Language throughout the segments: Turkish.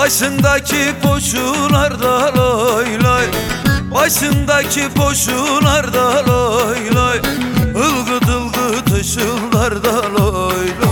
Başındaki poşularda loy loy. Başındaki poşularda loy loy. Ilgıt ılgıt ışıllarda loy loy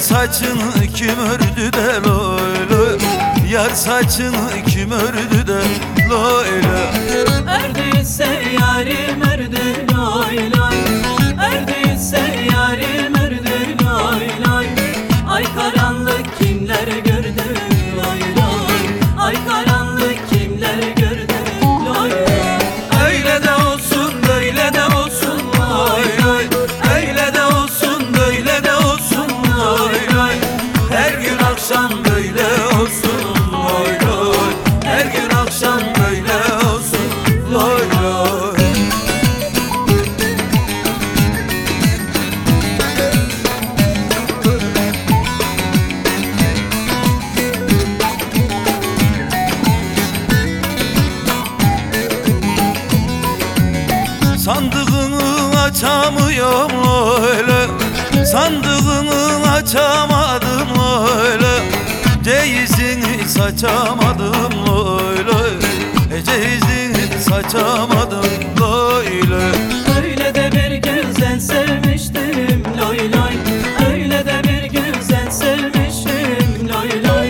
saçını kim ördü de loy Yar saçını kim ördü de loy loy? Erdiyse yarim erdi loy loy. Erdiyse yarim akşam böyle olsun loy loy. Her gün akşam böyle olsun loy loy. Sandığını açamıyorum öyle Sandığını açamadım öyle Saçamadım öyle E ceyizini saçamadım öyle Öyle de bir güzel sevmiştim loy loy. Öyle de bir güzel sevmiştim loy loy.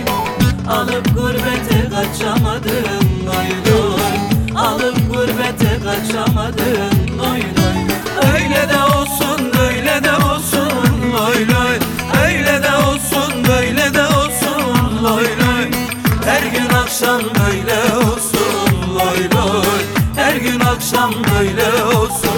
Alıp gurbete kaçamadım loy loy. Alıp gurbete kaçamadım akşam böyle olsun loy loy. Her gün akşam böyle olsun